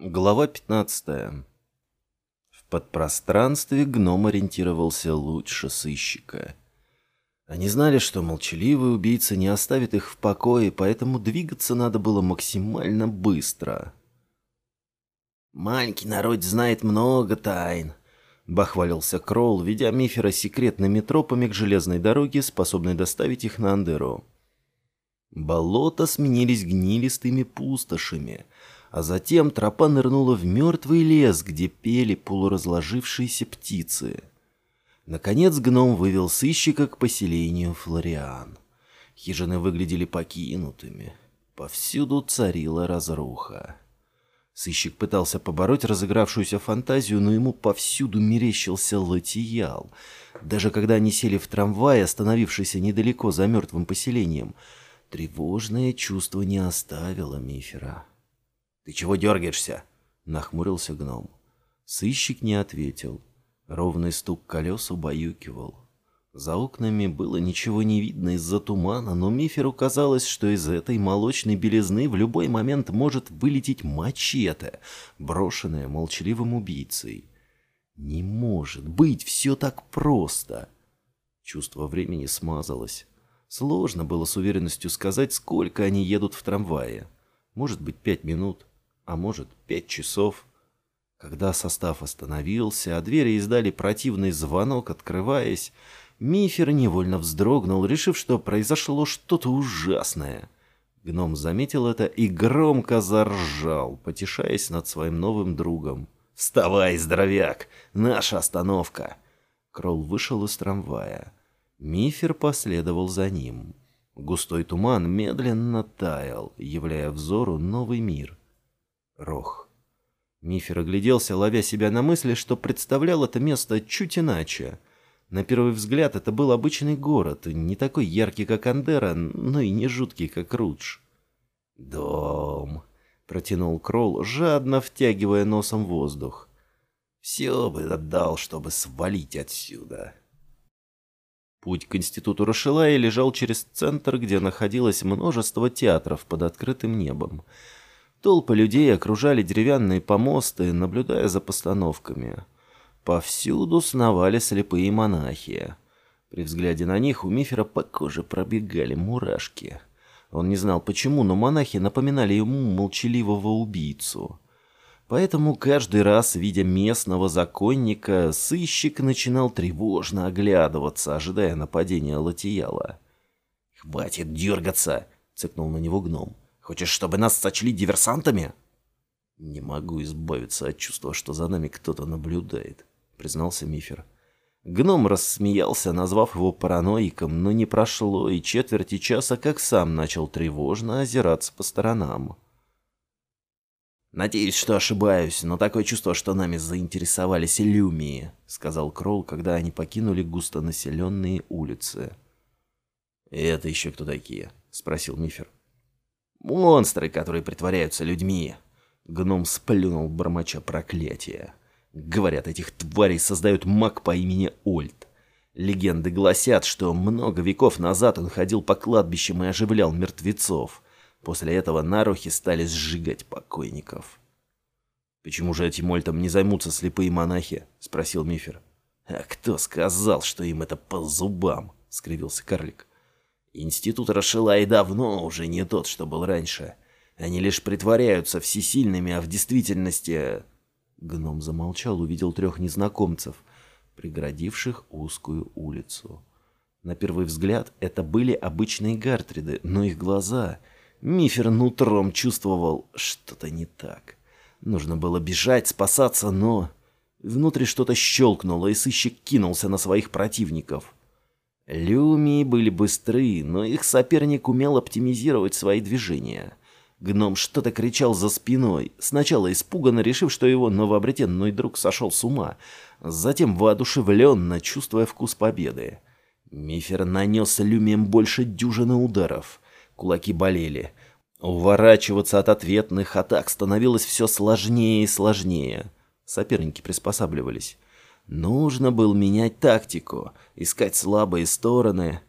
Глава 15. В подпространстве гном ориентировался лучше сыщика. Они знали, что молчаливый убийца не оставит их в покое, поэтому двигаться надо было максимально быстро. «Маленький народ знает много тайн», — бахвалился Кролл, ведя Мифера секретными тропами к железной дороге, способной доставить их на Андеру. Болота сменились гнилистыми пустошами — а затем тропа нырнула в мертвый лес, где пели полуразложившиеся птицы. Наконец гном вывел сыщика к поселению Флориан. Хижины выглядели покинутыми. Повсюду царила разруха. Сыщик пытался побороть разыгравшуюся фантазию, но ему повсюду мерещился латиял. Даже когда они сели в трамвай, остановившийся недалеко за мертвым поселением, тревожное чувство не оставило Мифера. «Ты чего дергаешься?» — нахмурился гном. Сыщик не ответил. Ровный стук колес убаюкивал. За окнами было ничего не видно из-за тумана, но Миферу казалось, что из этой молочной белизны в любой момент может вылететь мачете, брошенная молчаливым убийцей. Не может быть все так просто. Чувство времени смазалось. Сложно было с уверенностью сказать, сколько они едут в трамвае. Может быть, пять минут, а может, пять часов. Когда состав остановился, а двери издали противный звонок, открываясь, Мифер невольно вздрогнул, решив, что произошло что-то ужасное. Гном заметил это и громко заржал, потешаясь над своим новым другом. «Вставай, здоровяк! Наша остановка!» Кролл вышел из трамвая. Мифер последовал за ним. Густой туман медленно таял, являя взору новый мир. Рох. Мифер огляделся, ловя себя на мысли, что представлял это место чуть иначе. На первый взгляд это был обычный город, не такой яркий, как Андера, но и не жуткий, как Рудж. «Дом», — протянул Кролл, жадно втягивая носом воздух. «Все бы отдал, чтобы свалить отсюда». Путь к институту Рошелая лежал через центр, где находилось множество театров под открытым небом. Толпы людей окружали деревянные помосты, наблюдая за постановками. Повсюду сновали слепые монахи. При взгляде на них у Мифера по коже пробегали мурашки. Он не знал почему, но монахи напоминали ему молчаливого убийцу. Поэтому каждый раз, видя местного законника, сыщик начинал тревожно оглядываться, ожидая нападения Латияла. «Хватит дергаться!» — цыкнул на него гном. Хочешь, чтобы нас сочли диверсантами?» «Не могу избавиться от чувства, что за нами кто-то наблюдает», — признался Мифер. Гном рассмеялся, назвав его параноиком, но не прошло и четверти часа, как сам начал тревожно озираться по сторонам. «Надеюсь, что ошибаюсь, но такое чувство, что нами заинтересовались иллюмии», — сказал Кролл, когда они покинули густонаселенные улицы. «И это еще кто такие?» — спросил Мифер. Монстры, которые притворяются людьми. Гном сплюнул бормоча проклятия. Говорят, этих тварей создают маг по имени Ольд. Легенды гласят, что много веков назад он ходил по кладбищам и оживлял мертвецов. После этого нарухи стали сжигать покойников. «Почему же этим Ольтом не займутся слепые монахи?» — спросил Мифер. «А кто сказал, что им это по зубам?» — скривился карлик. Институт Рашилай давно уже не тот, что был раньше. Они лишь притворяются всесильными, а в действительности... Гном замолчал, увидел трех незнакомцев, преградивших узкую улицу. На первый взгляд это были обычные гартриды, но их глаза... Мифер нутром чувствовал что-то не так. Нужно было бежать, спасаться, но... Внутри что-то щелкнуло, и сыщик кинулся на своих противников. Люмии были быстры, но их соперник умел оптимизировать свои движения. Гном что-то кричал за спиной, сначала испуганно решив, что его новообретенный друг сошел с ума, затем воодушевленно, чувствуя вкус победы. Мифер нанес люмием больше дюжины ударов. Кулаки болели. Уворачиваться от ответных атак становилось все сложнее и сложнее. Соперники приспосабливались. Нужно было менять тактику, искать слабые стороны.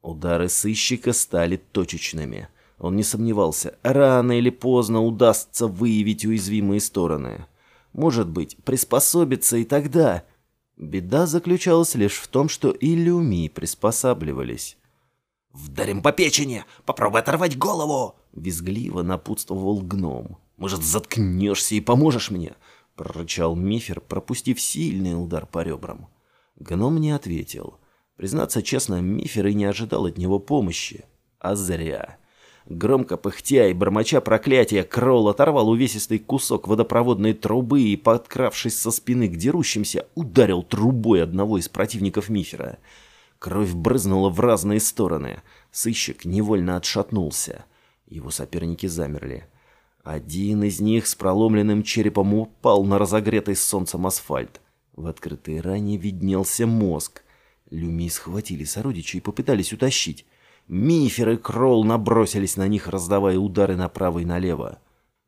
Удары сыщика стали точечными. Он не сомневался, рано или поздно удастся выявить уязвимые стороны. Может быть, приспособиться и тогда. Беда заключалась лишь в том, что и люми приспосабливались. «Вдарим по печени! Попробуй оторвать голову!» Визгливо напутствовал гном. «Может, заткнешься и поможешь мне?» Прорычал Мифер, пропустив сильный удар по ребрам. Гном не ответил. Признаться честно, Мифер и не ожидал от него помощи. А зря. Громко пыхтя и бормоча проклятия, Кролл оторвал увесистый кусок водопроводной трубы и, подкравшись со спины к дерущимся, ударил трубой одного из противников Мифера. Кровь брызнула в разные стороны. Сыщик невольно отшатнулся. Его соперники замерли. Один из них с проломленным черепом упал на разогретый солнцем асфальт. В открытой ране виднелся мозг. Люми схватили сородичей и попытались утащить. Мифер и Кролл набросились на них, раздавая удары направо и налево.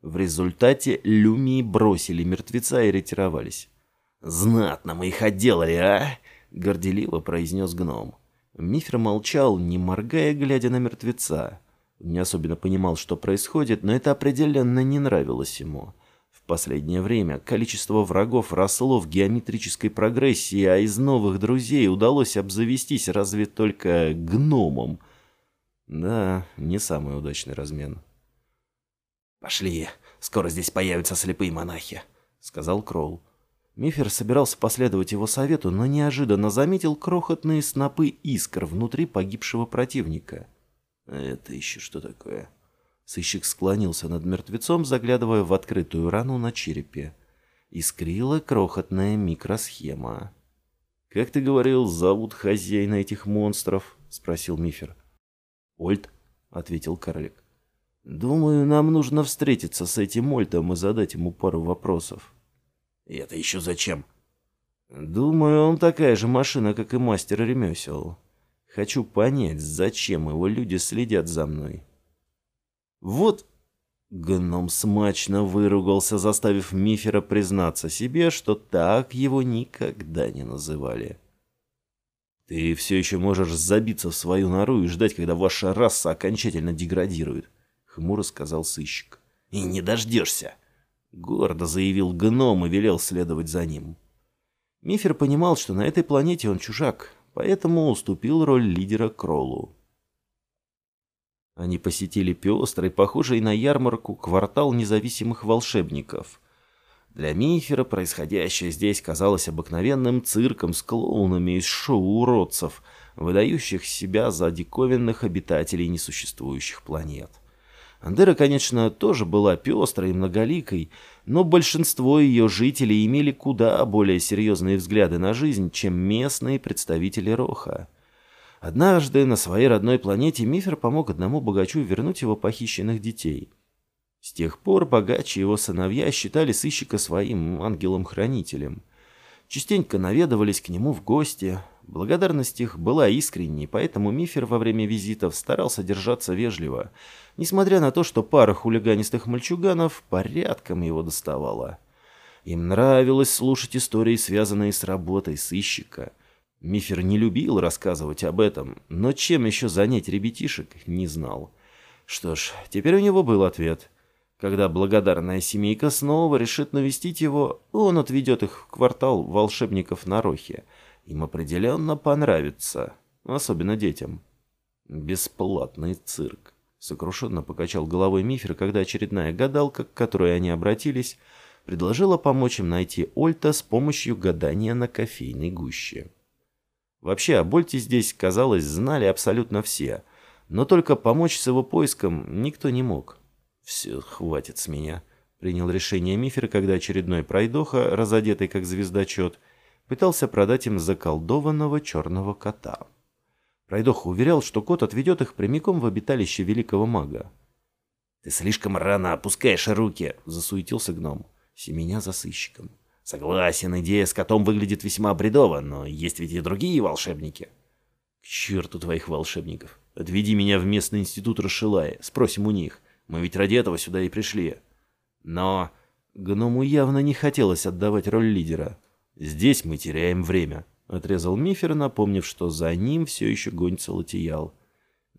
В результате Люми бросили мертвеца и ретировались. «Знатно мы их отделали, а!» — горделиво произнес гном. Мифер молчал, не моргая, глядя на мертвеца. Не особенно понимал, что происходит, но это определенно не нравилось ему. В последнее время количество врагов росло в геометрической прогрессии, а из новых друзей удалось обзавестись разве только гномом. Да, не самый удачный размен. «Пошли, скоро здесь появятся слепые монахи», — сказал Кролл. Мифер собирался последовать его совету, но неожиданно заметил крохотные снопы искр внутри погибшего противника. Это еще что такое? Сыщик склонился над мертвецом, заглядывая в открытую рану на черепе. Искрила крохотная микросхема. «Как ты говорил, зовут хозяина этих монстров?» — спросил Мифер. «Ольт», — ответил карлик. «Думаю, нам нужно встретиться с этим Ольтом и задать ему пару вопросов». «И это еще зачем?» «Думаю, он такая же машина, как и мастер ремесел. Хочу понять, зачем его люди следят за мной. Вот гном смачно выругался, заставив Мифера признаться себе, что так его никогда не называли. Ты все еще можешь забиться в свою нору и ждать, когда ваша раса окончательно деградирует, хмуро сказал сыщик. И не дождешься, гордо заявил гном и велел следовать за ним. Мифер понимал, что на этой планете он чужак, поэтому уступил роль лидера Кроллу. Они посетили пестрый, похожий на ярмарку, квартал независимых волшебников. Для Мифера происходящее здесь казалось обыкновенным цирком с клоунами из шоу уродцев, выдающих себя за диковинных обитателей несуществующих планет. Андера, конечно, тоже была пестрой и многоликой, но большинство ее жителей имели куда более серьезные взгляды на жизнь, чем местные представители Роха. Однажды на своей родной планете Мифер помог одному богачу вернуть его похищенных детей. С тех пор богач и его сыновья считали сыщика своим ангелом-хранителем. Частенько наведывались к нему в гости. Благодарность их была искренней, поэтому Мифер во время визитов старался держаться вежливо – несмотря на то, что пара хулиганистых мальчуганов порядком его доставала. Им нравилось слушать истории, связанные с работой сыщика. Мифер не любил рассказывать об этом, но чем еще занять ребятишек, не знал. Что ж, теперь у него был ответ. Когда благодарная семейка снова решит навестить его, он отведет их в квартал волшебников на Рохе. Им определенно понравится, особенно детям. Бесплатный цирк. Сокрушенно покачал головой Мифер, когда очередная гадалка, к которой они обратились, предложила помочь им найти Ольта с помощью гадания на кофейной гуще. Вообще, о Больте здесь, казалось, знали абсолютно все, но только помочь с его поиском никто не мог. «Все, хватит с меня», — принял решение Мифер, когда очередной пройдоха, разодетый как звездочет, пытался продать им заколдованного черного кота. Пройдоха уверял, что кот отведет их прямиком в обиталище великого мага. «Ты слишком рано опускаешь руки», — засуетился гном, семеня за сыщиком. «Согласен, идея с котом выглядит весьма бредово, но есть ведь и другие волшебники». «К черту твоих волшебников! Отведи меня в местный институт Рашилая, спросим у них. Мы ведь ради этого сюда и пришли». Но гному явно не хотелось отдавать роль лидера. «Здесь мы теряем время», — отрезал Мифер, напомнив, что за ним все еще гонится Латиял.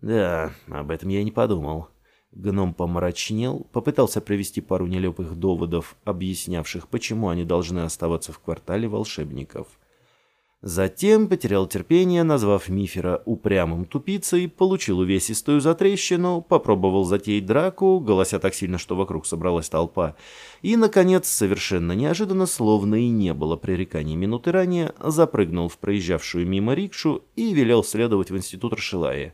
«Да, об этом я не подумал. Гном помрачнел, попытался привести пару нелепых доводов, объяснявших, почему они должны оставаться в квартале волшебников. Затем потерял терпение, назвав Мифера упрямым тупицей, получил увесистую затрещину, попробовал затеять драку, голося так сильно, что вокруг собралась толпа, и, наконец, совершенно неожиданно, словно и не было пререканий минуты ранее, запрыгнул в проезжавшую мимо рикшу и велел следовать в институт Рашилаи.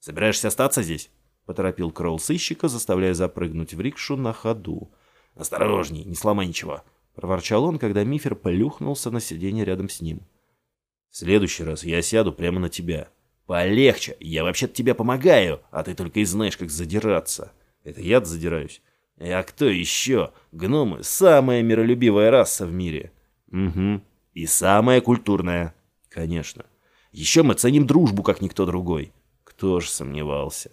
«Собираешься остаться здесь?» — поторопил Кролл сыщика, заставляя запрыгнуть в рикшу на ходу. «Осторожней, не сломай ничего!» — проворчал он, когда Мифер плюхнулся на сиденье рядом с ним. «В следующий раз я сяду прямо на тебя». «Полегче, я вообще-то тебе помогаю, а ты только и знаешь, как задираться». «Это я задираюсь?» «А кто еще? Гномы — самая миролюбивая раса в мире». «Угу. И самая культурная». «Конечно. Еще мы ценим дружбу, как никто другой». «Кто ж сомневался?»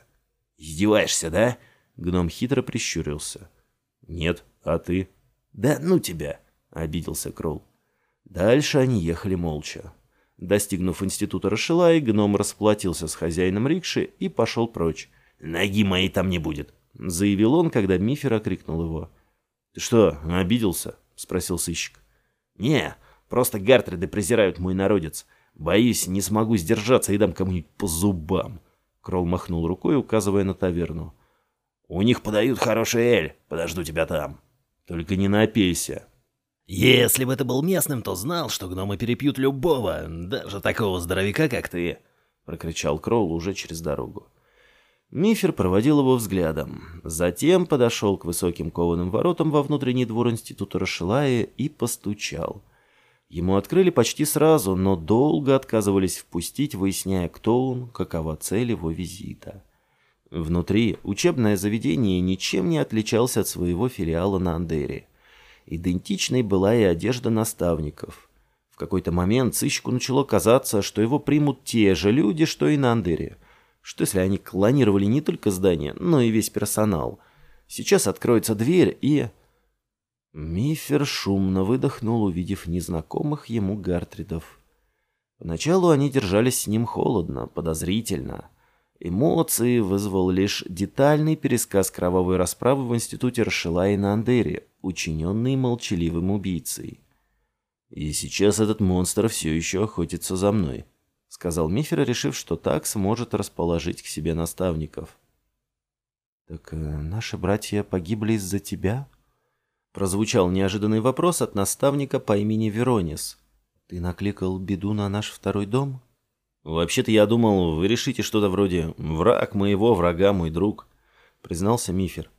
«Издеваешься, да?» Гном хитро прищурился. «Нет, а ты?» «Да ну тебя!» — обиделся Кролл. Дальше они ехали молча. Достигнув института Рашилай, гном расплатился с хозяином рикши и пошел прочь. «Ноги моей там не будет», — заявил он, когда Мифер окрикнул его. «Ты что, обиделся?» — спросил сыщик. «Не, просто гартреды презирают мой народец. Боюсь, не смогу сдержаться и дам кому-нибудь по зубам». Кролл махнул рукой, указывая на таверну. «У них подают хороший эль. Подожду тебя там. Только не напейся». «Если бы ты был местным, то знал, что гномы перепьют любого, даже такого здоровяка, как ты», — прокричал Кролл уже через дорогу. Мифер проводил его взглядом. Затем подошел к высоким кованым воротам во внутренний двор института Рашилая и постучал. Ему открыли почти сразу, но долго отказывались впустить, выясняя, кто он, какова цель его визита. Внутри учебное заведение ничем не отличалось от своего филиала на Андере. Идентичной была и одежда наставников. В какой-то момент сыщику начало казаться, что его примут те же люди, что и на Андере. Что если они клонировали не только здание, но и весь персонал? Сейчас откроется дверь и... Мифер шумно выдохнул, увидев незнакомых ему гартридов. Поначалу они держались с ним холодно, подозрительно. Эмоции вызвал лишь детальный пересказ кровавой расправы в институте Рашилай на Андере, учиненный молчаливым убийцей. «И сейчас этот монстр все еще охотится за мной», — сказал Мифер, решив, что так сможет расположить к себе наставников. «Так э, наши братья погибли из-за тебя?» Прозвучал неожиданный вопрос от наставника по имени Веронис. «Ты накликал беду на наш второй дом?» «Вообще-то я думал, вы решите что-то вроде «враг моего врага мой друг», — признался Мифер.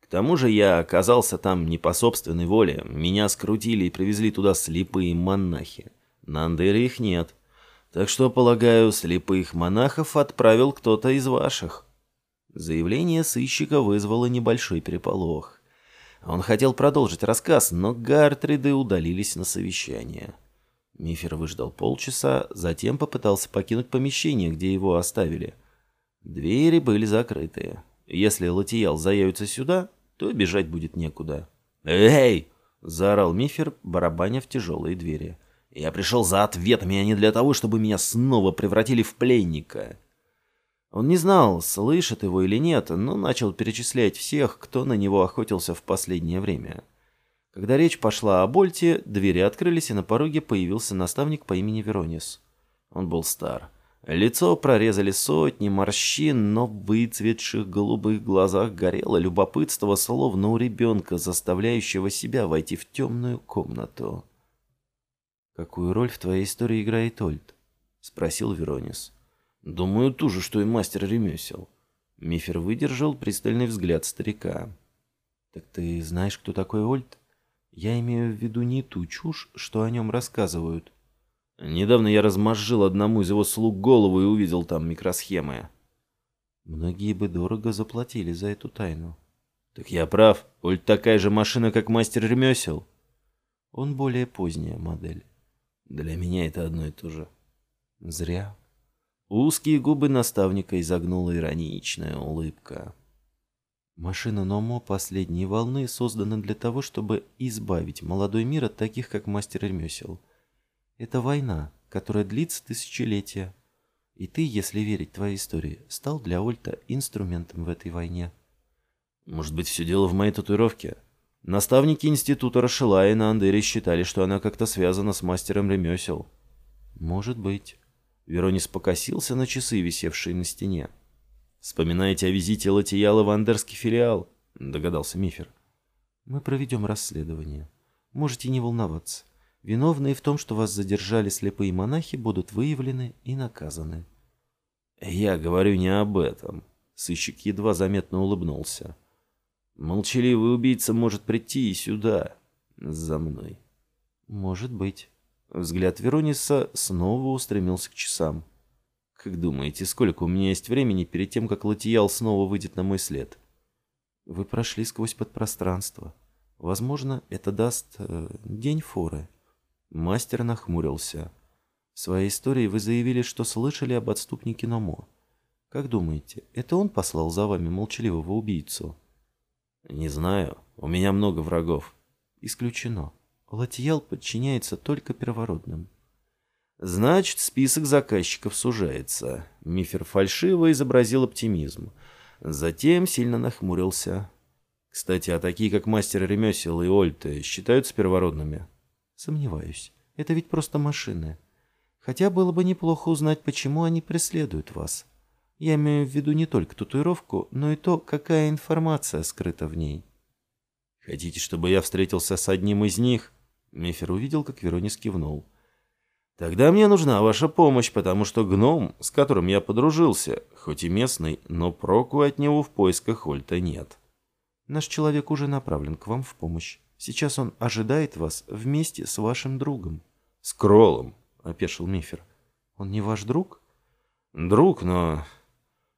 «К тому же я оказался там не по собственной воле. Меня скрутили и привезли туда слепые монахи. На Андере их нет. Так что, полагаю, слепых монахов отправил кто-то из ваших». Заявление сыщика вызвало небольшой переполох. Он хотел продолжить рассказ, но Гартриды удалились на совещание. Мифер выждал полчаса, затем попытался покинуть помещение, где его оставили. Двери были закрыты. Если Латиял заявится сюда, то бежать будет некуда. «Эй!» — заорал Мифер, барабаня в тяжелые двери. «Я пришел за ответами, а не для того, чтобы меня снова превратили в пленника». Он не знал, слышит его или нет, но начал перечислять всех, кто на него охотился в последнее время. Когда речь пошла о Больте, двери открылись, и на пороге появился наставник по имени Веронис. Он был стар. Лицо прорезали сотни морщин, но в выцветших голубых глазах горело любопытство, словно у ребенка, заставляющего себя войти в темную комнату. «Какую роль в твоей истории играет Ольд?» — спросил Веронис. «Думаю, ту же, что и мастер ремесел». Мифер выдержал пристальный взгляд старика. «Так ты знаешь, кто такой Ольд? Я имею в виду не ту чушь, что о нем рассказывают». «Недавно я размозжил одному из его слуг голову и увидел там микросхемы». «Многие бы дорого заплатили за эту тайну». «Так я прав. Ольд такая же машина, как мастер ремесел». «Он более поздняя модель». «Для меня это одно и то же». «Зря». Узкие губы наставника изогнула ироничная улыбка. Машина Номо последней волны создана для того, чтобы избавить молодой мир от таких, как мастер ремесел. Это война, которая длится тысячелетия. И ты, если верить твоей истории, стал для Ольта инструментом в этой войне. Может быть, все дело в моей татуировке? Наставники института Рашилая на Андере считали, что она как-то связана с мастером ремесел. Может быть. Веронис покосился на часы, висевшие на стене. «Вспоминаете о визите Латияла в андерский филиал?» — догадался Мифер. «Мы проведем расследование. Можете не волноваться. Виновные в том, что вас задержали слепые монахи, будут выявлены и наказаны». «Я говорю не об этом», — сыщик едва заметно улыбнулся. «Молчаливый убийца может прийти и сюда, за мной». «Может быть». Взгляд Верониса снова устремился к часам. «Как думаете, сколько у меня есть времени перед тем, как Латиял снова выйдет на мой след?» «Вы прошли сквозь подпространство. Возможно, это даст э, день форы». Мастер нахмурился. В своей истории вы заявили, что слышали об отступнике Номо. Как думаете, это он послал за вами молчаливого убийцу?» «Не знаю. У меня много врагов». «Исключено. Латьял подчиняется только первородным. Значит, список заказчиков сужается. Мифер фальшиво изобразил оптимизм. Затем сильно нахмурился. Кстати, а такие, как мастер ремесел и Ольта, считаются первородными? Сомневаюсь. Это ведь просто машины. Хотя было бы неплохо узнать, почему они преследуют вас. Я имею в виду не только татуировку, но и то, какая информация скрыта в ней. Хотите, чтобы я встретился с одним из них? Мефер увидел, как Веронис кивнул. «Тогда мне нужна ваша помощь, потому что гном, с которым я подружился, хоть и местный, но проку от него в поисках Ольта нет. Наш человек уже направлен к вам в помощь. Сейчас он ожидает вас вместе с вашим другом». «С Кролом», — опешил Мифер. «Он не ваш друг?» «Друг, но...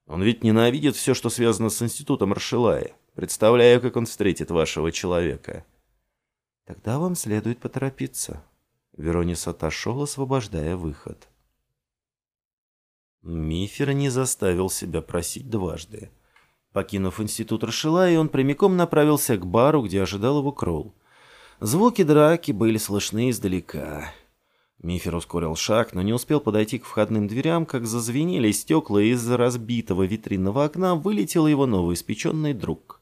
Он ведь ненавидит все, что связано с институтом Рашилая. Представляю, как он встретит вашего человека». Тогда вам следует поторопиться. Веронис отошел, освобождая выход. Мифер не заставил себя просить дважды. Покинув институт Рашилай, он прямиком направился к бару, где ожидал его Кролл. Звуки драки были слышны издалека. Мифер ускорил шаг, но не успел подойти к входным дверям, как зазвенели стекла, и из разбитого витринного окна вылетел его новоиспеченный друг.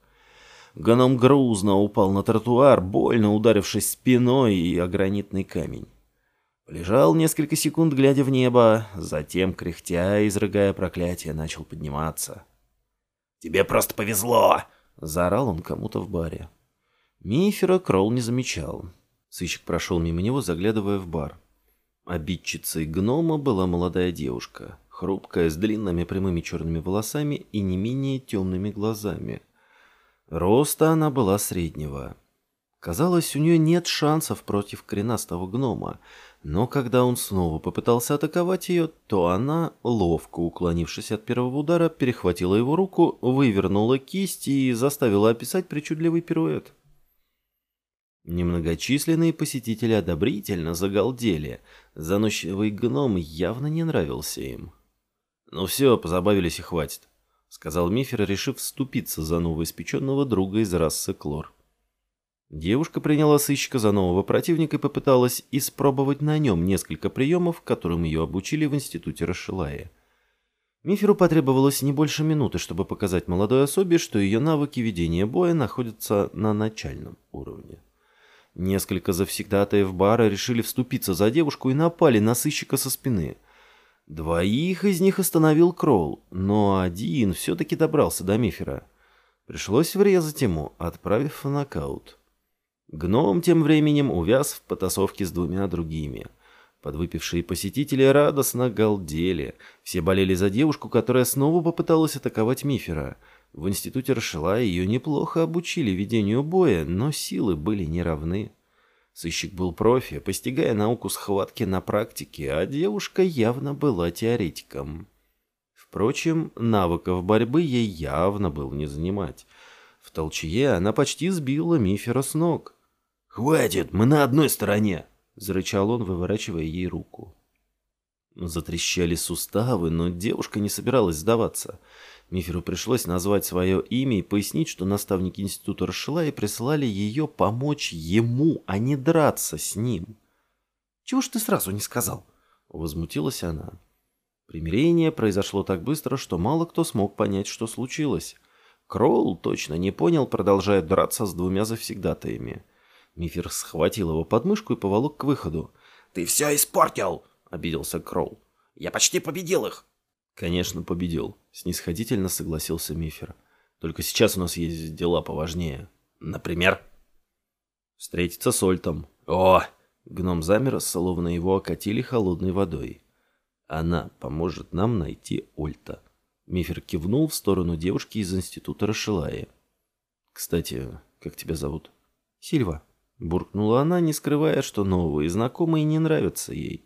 Гном грузно упал на тротуар, больно ударившись спиной и о гранитный камень. Лежал несколько секунд, глядя в небо, затем, кряхтя, изрыгая проклятие, начал подниматься. «Тебе просто повезло!» — заорал он кому-то в баре. Мифера Кролл не замечал. Сыщик прошел мимо него, заглядывая в бар. Обидчицей гнома была молодая девушка, хрупкая, с длинными прямыми черными волосами и не менее темными глазами — Роста она была среднего. Казалось, у нее нет шансов против коренастого гнома, но когда он снова попытался атаковать ее, то она, ловко уклонившись от первого удара, перехватила его руку, вывернула кисть и заставила описать причудливый пируэт. Немногочисленные посетители одобрительно загалдели. Заносчивый гном явно не нравился им. «Ну все, позабавились и хватит сказал Мифер, решив вступиться за новоиспеченного друга из расы Клор. Девушка приняла сыщика за нового противника и попыталась испробовать на нем несколько приемов, которым ее обучили в институте Рашилая. Миферу потребовалось не больше минуты, чтобы показать молодой особе, что ее навыки ведения боя находятся на начальном уровне. Несколько завсегдатаев бара решили вступиться за девушку и напали на сыщика со спины. Двоих из них остановил Кроул, но один все-таки добрался до Мифера. Пришлось врезать ему, отправив в нокаут. Гном тем временем увяз в потасовке с двумя другими. Подвыпившие посетители радостно галдели. Все болели за девушку, которая снова попыталась атаковать Мифера. В институте Рашила ее неплохо обучили ведению боя, но силы были неравны. Сыщик был профи, постигая науку схватки на практике, а девушка явно была теоретиком. Впрочем, навыков борьбы ей явно было не занимать. В толчье она почти сбила Мифера с ног. «Хватит, мы на одной стороне!» — зарычал он, выворачивая ей руку. Затрещали суставы, но девушка не собиралась сдаваться — Миферу пришлось назвать свое имя и пояснить, что наставники института Рашила и прислали ее помочь ему, а не драться с ним. «Чего ж ты сразу не сказал?» — возмутилась она. Примирение произошло так быстро, что мало кто смог понять, что случилось. Кроул точно не понял, продолжая драться с двумя завсегдатаями. Мифер схватил его под мышку и поволок к выходу. «Ты все испортил!» — обиделся Кроул. «Я почти победил их!» «Конечно, победил», — снисходительно согласился Мифер. «Только сейчас у нас есть дела поважнее». «Например?» «Встретиться с Ольтом». «О!» Гном замер, словно его окатили холодной водой. «Она поможет нам найти Ольта». Мифер кивнул в сторону девушки из института Рашилаи. «Кстати, как тебя зовут?» «Сильва», — буркнула она, не скрывая, что новые знакомые не нравятся ей.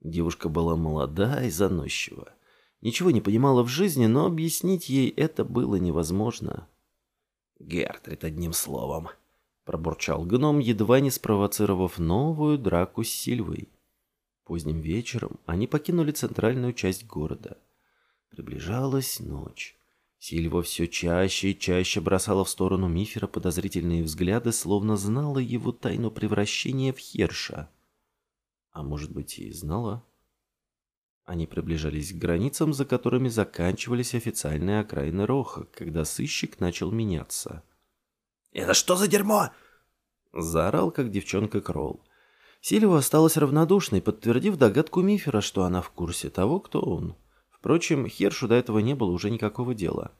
Девушка была молода и заносчива. Ничего не понимала в жизни, но объяснить ей это было невозможно. «Гертрид, одним словом», — пробурчал гном, едва не спровоцировав новую драку с Сильвой. Поздним вечером они покинули центральную часть города — Приближалась ночь. Сильва все чаще и чаще бросала в сторону Мифера подозрительные взгляды, словно знала его тайну превращения в Херша. А может быть и знала? Они приближались к границам, за которыми заканчивались официальные окраины Роха, когда сыщик начал меняться. «Это что за дерьмо?» Заорал, как девчонка Кролл. Сильва осталась равнодушной, подтвердив догадку Мифера, что она в курсе того, кто он. Впрочем, Хершу до этого не было уже никакого дела.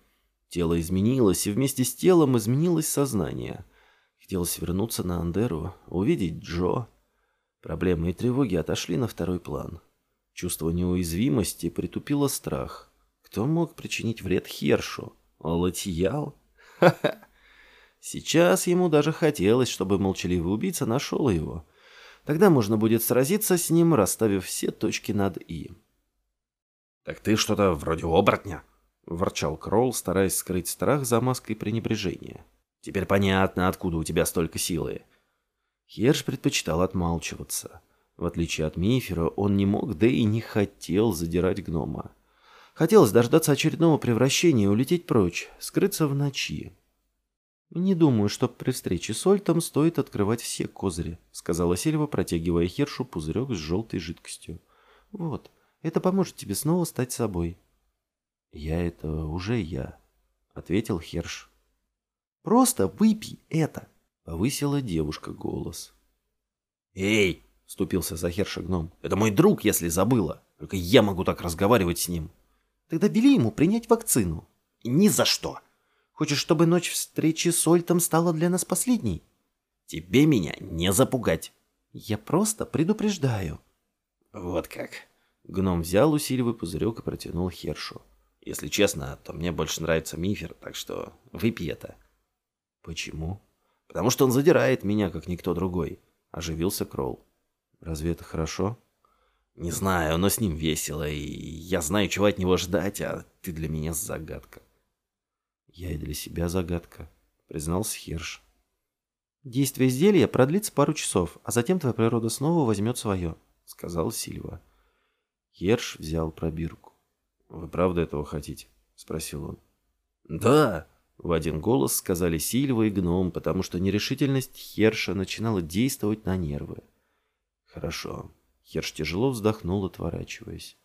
Тело изменилось, и вместе с телом изменилось сознание. Хотелось вернуться на Андеру, увидеть Джо. Проблемы и тревоги отошли на второй план. Чувство неуязвимости притупило страх. Кто мог причинить вред Хершу? Латиял? Ха-ха! Сейчас ему даже хотелось, чтобы молчаливый убийца нашел его. Тогда можно будет сразиться с ним, расставив все точки над «и». «Так ты что-то вроде оборотня?» — ворчал Кролл, стараясь скрыть страх за маской пренебрежения. «Теперь понятно, откуда у тебя столько силы». Херш предпочитал отмалчиваться. В отличие от Мифера, он не мог, да и не хотел задирать гнома. Хотелось дождаться очередного превращения и улететь прочь, скрыться в ночи. «Не думаю, что при встрече с Ольтом стоит открывать все козыри», — сказала Сильва, протягивая Хершу пузырек с желтой жидкостью. «Вот, это поможет тебе снова стать собой». «Я это уже я», — ответил Херш. «Просто выпей это», — повысила девушка голос. «Эй!» — вступился за Херша гном. «Это мой друг, если забыла. Только я могу так разговаривать с ним». «Тогда бери ему принять вакцину». «Ни за что!» «Хочешь, чтобы ночь встречи с Ольтом стала для нас последней?» «Тебе меня не запугать». «Я просто предупреждаю». «Вот как». Гном взял усиливый пузырек и протянул Хершу. «Если честно, то мне больше нравится Мифер, так что выпей это». «Почему?» «Потому что он задирает меня, как никто другой», — оживился Кролл. «Разве это хорошо?» «Не знаю, но с ним весело, и я знаю, чего от него ждать, а ты для меня загадка». «Я и для себя загадка», — признался Херш. «Действие зелья продлится пару часов, а затем твоя природа снова возьмет свое», — сказал Сильва. Херш взял пробирку. «Вы правда этого хотите?» — спросил он. «Да!» — в один голос сказали Сильва и Гном, потому что нерешительность Херша начинала действовать на нервы. «Хорошо». Херш тяжело вздохнул, отворачиваясь.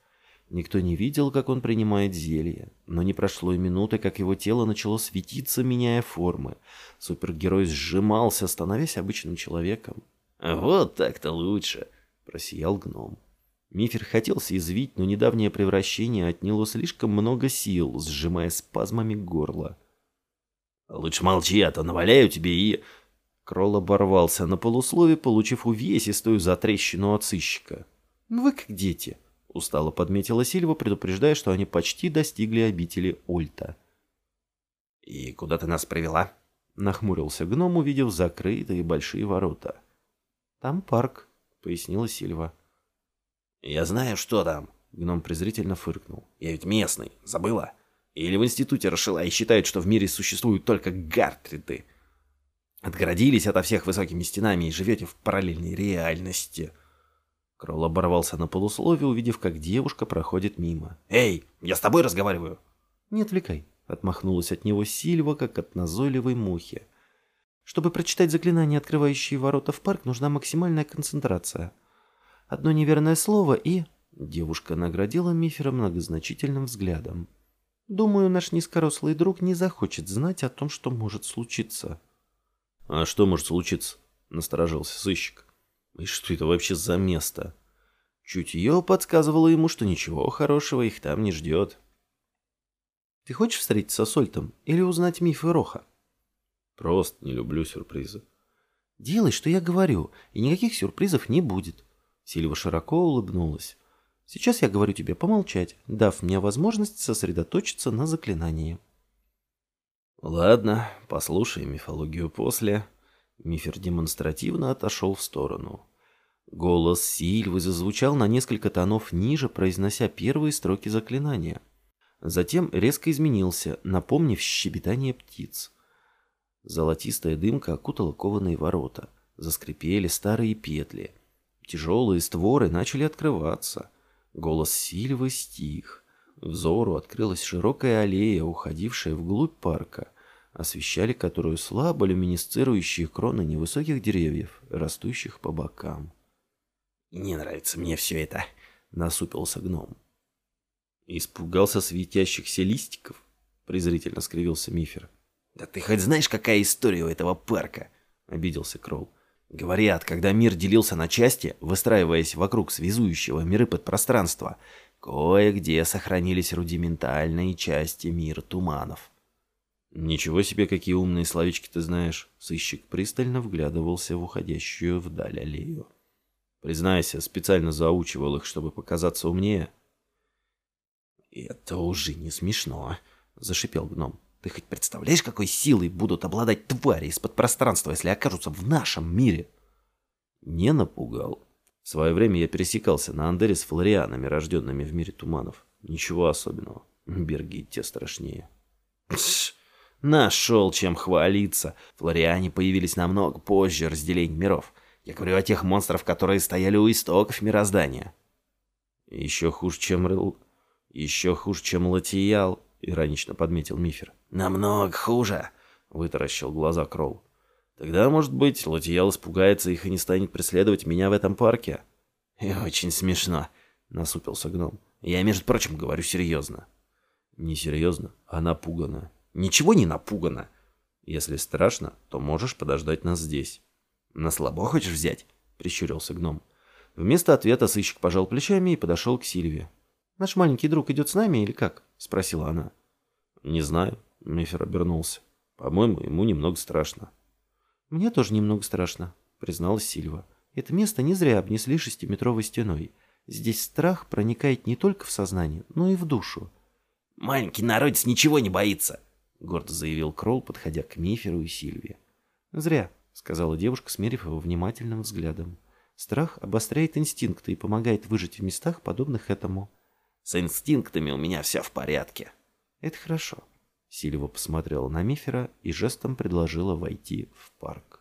Никто не видел, как он принимает зелье, но не прошло и минуты, как его тело начало светиться, меняя формы. Супергерой сжимался, становясь обычным человеком. «Вот так-то лучше!» — просиял гном. Мифер хотел съязвить, но недавнее превращение отняло слишком много сил, сжимая спазмами горло. «Лучше молчи, а то наваляю тебе и...» Кролл оборвался на полуслове, получив увесистую затрещину от сыщика. «Ну вы как дети», — устало подметила Сильва, предупреждая, что они почти достигли обители Ольта. «И куда ты нас привела?» — нахмурился гном, увидев закрытые большие ворота. «Там парк», — пояснила Сильва. «Я знаю, что там», — гном презрительно фыркнул. «Я ведь местный, забыла? Или в институте расшила и считают, что в мире существуют только гартриды? Отгородились ото всех высокими стенами и живете в параллельной реальности». Кролл оборвался на полусловие, увидев, как девушка проходит мимо. «Эй, я с тобой разговариваю!» «Не отвлекай», — отмахнулась от него Сильва, как от назойливой мухи. «Чтобы прочитать заклинание, открывающее ворота в парк, нужна максимальная концентрация». Одно неверное слово и...» Девушка наградила Мифера многозначительным взглядом. Думаю, наш низкорослый друг не захочет знать о том, что может случиться. А что может случиться? Насторожился сыщик. И что это вообще за место? Чутье подсказывало ему, что ничего хорошего их там не ждет. Ты хочешь встретиться с Ольтом или узнать мифы Роха? Просто не люблю сюрпризы. Делай, что я говорю, и никаких сюрпризов не будет. Сильва широко улыбнулась. Сейчас я говорю тебе помолчать, дав мне возможность сосредоточиться на заклинании. Ладно, послушай мифологию после. Мифер демонстративно отошел в сторону. Голос Сильвы зазвучал на несколько тонов ниже, произнося первые строки заклинания. Затем резко изменился, напомнив щебетание птиц. Золотистая дымка окутала кованые ворота. Заскрипели старые петли. Тяжелые створы начали открываться. Голос Сильвы стих. Взору открылась широкая аллея, уходившая вглубь парка, освещали которую слабо люминесцирующие кроны невысоких деревьев, растущих по бокам. «Не нравится мне все это», — насупился гном. «Испугался светящихся листиков?» — презрительно скривился Мифер. «Да ты хоть знаешь, какая история у этого парка?» — обиделся Кроу. Говорят, когда мир делился на части, выстраиваясь вокруг связующего миры подпространства, кое-где сохранились рудиментальные части мира туманов. «Ничего себе, какие умные словечки ты знаешь!» Сыщик пристально вглядывался в уходящую вдаль аллею. «Признайся, специально заучивал их, чтобы показаться умнее?» «Это уже не смешно», — зашипел гном. Ты хоть представляешь, какой силой будут обладать твари из-под пространства, если окажутся в нашем мире? Не напугал. В свое время я пересекался на Андере с флорианами, рожденными в мире туманов. Ничего особенного. Берги те страшнее. Нашел чем хвалиться. Флориане появились намного позже разделения миров. Я говорю о тех монстров, которые стояли у истоков мироздания. Еще хуже, чем Рыл... Еще хуже, чем Латиял, иронично подметил Мифер. «Намного хуже», — вытаращил глаза Кроу. «Тогда, может быть, Латиял испугается их и не станет преследовать меня в этом парке?» «И очень смешно», — насупился гном. «Я, между прочим, говорю серьезно». «Не серьезно, а напугано». «Ничего не напугано». «Если страшно, то можешь подождать нас здесь». «На слабо хочешь взять?» — прищурился гном. Вместо ответа сыщик пожал плечами и подошел к Сильве. «Наш маленький друг идет с нами или как?» — спросила она. «Не знаю», — Мефер обернулся. «По-моему, ему немного страшно». «Мне тоже немного страшно», — призналась Сильва. «Это место не зря обнесли шестиметровой стеной. Здесь страх проникает не только в сознание, но и в душу». «Маленький народец ничего не боится», — гордо заявил Кролл, подходя к Миферу и Сильве. «Зря», — сказала девушка, смерив его внимательным взглядом. «Страх обостряет инстинкты и помогает выжить в местах, подобных этому». «С инстинктами у меня все в порядке», это хорошо. Сильва посмотрела на Мифера и жестом предложила войти в парк.